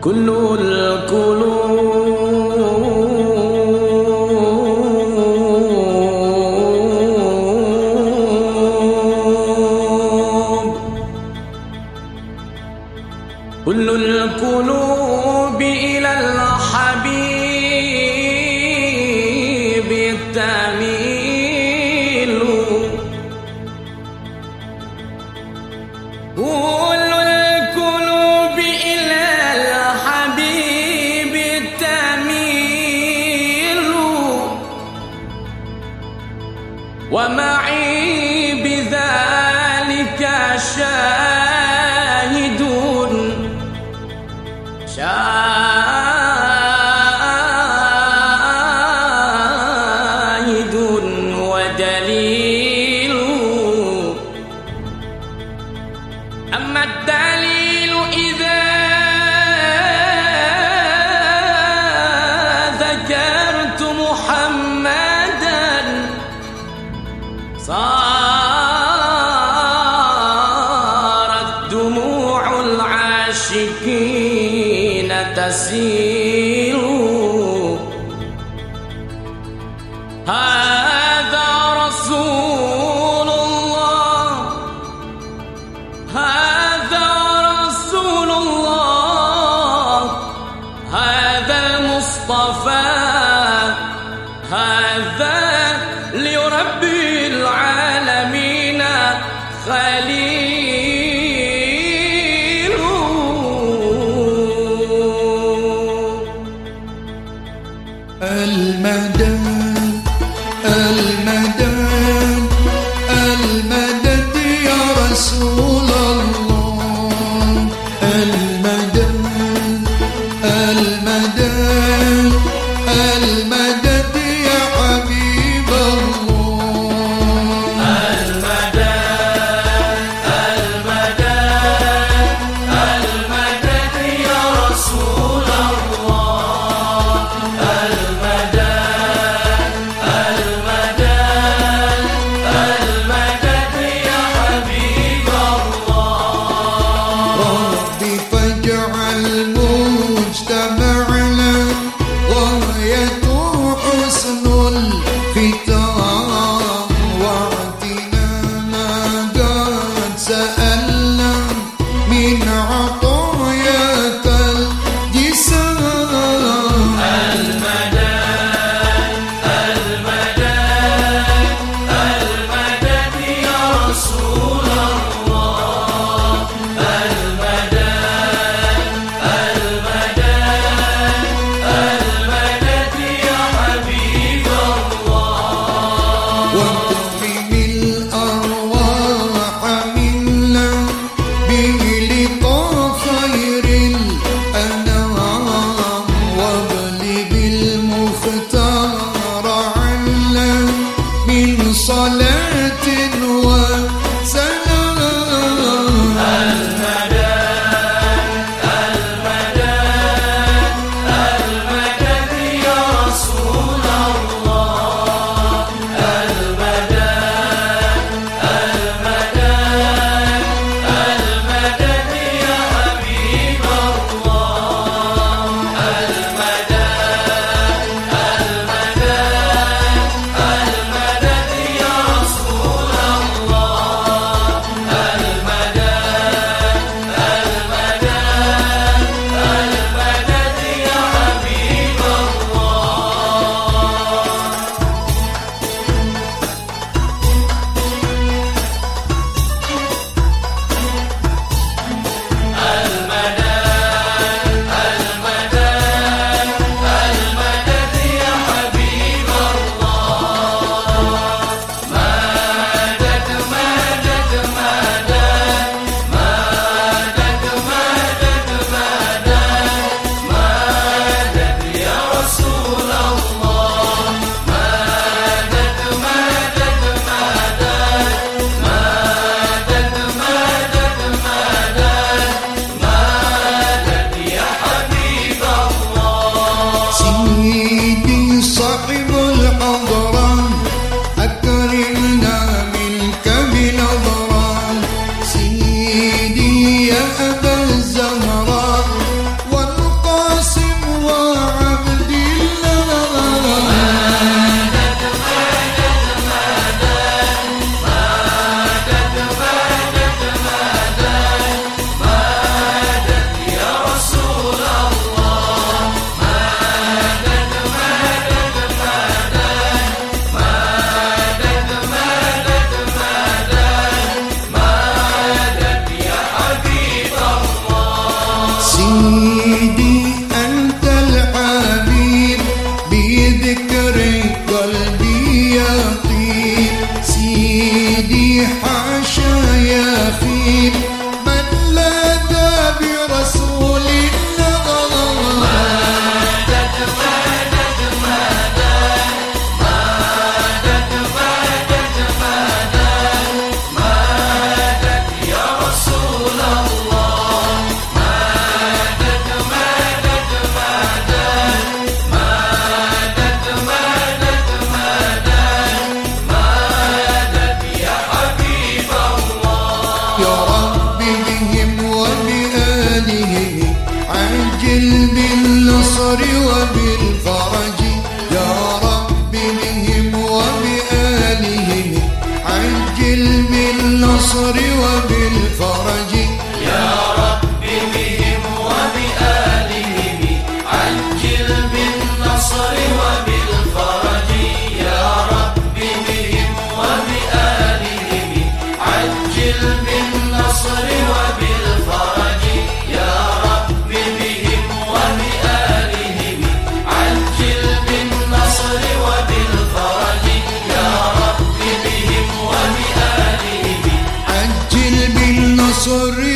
كل القلوب كل القلوب. المصطفى هذا لرب العالمين خليل. المدن sunul صلاتي يا رب بهم وبآلهم عجل بالنصر وبالفرج. يا رب بهم وبآلهم عجل بالنصر وبالفرج. soruyor.